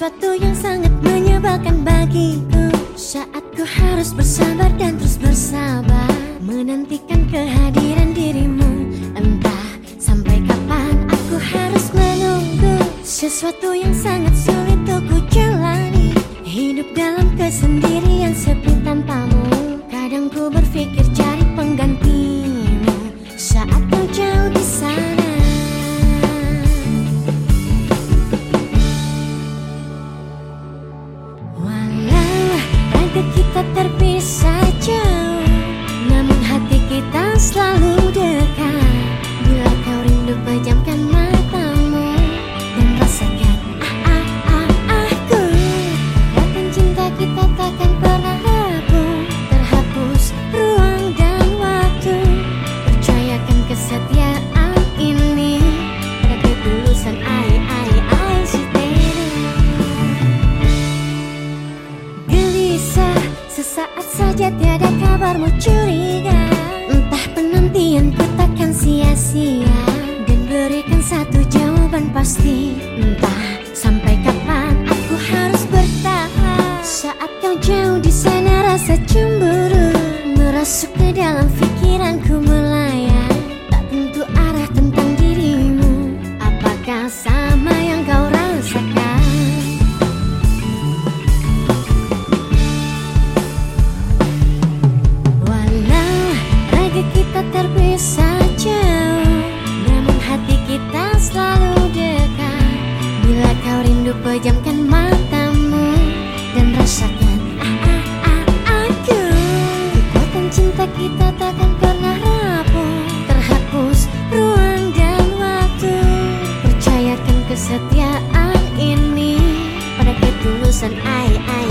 Sesuatu yang sangat menyebalkan bagiku. Saat ku harus bersabar dan terus bersabar. Menantikan kehadiran dirimu. Entah sampai kapan aku harus menunggu. Sesuatu yang sangat sulit kita terpisah sesaat saja tiada kabarmu curiga Entah penantianku takkan sia-sia. Dan berikan satu jawaban pasti Entah sampai kapan aku harus bertahan. Saat kau jauh di sana rasa cemburu Merasuk ke dalam pejamkan matamu Dan rasakan ah ah ah aku. Kekuatan cinta kita takkan pernah rapuh. Terhapus ruang dan waktu. Percayakan kesetiaan ini Pada ketulusan ai ai